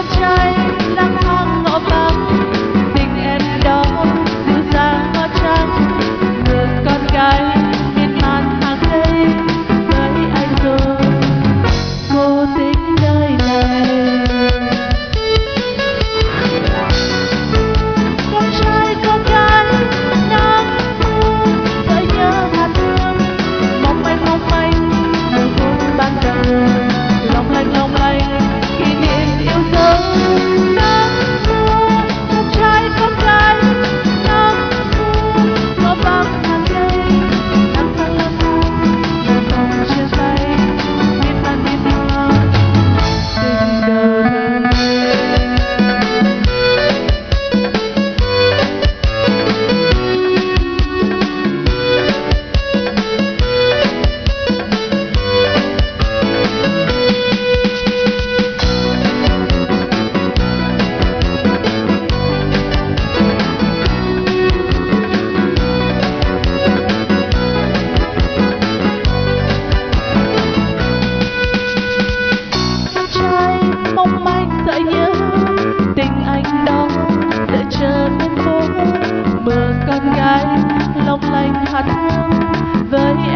of trying. để chờ đêm tối mưa cát gái lòng lanh hát hương với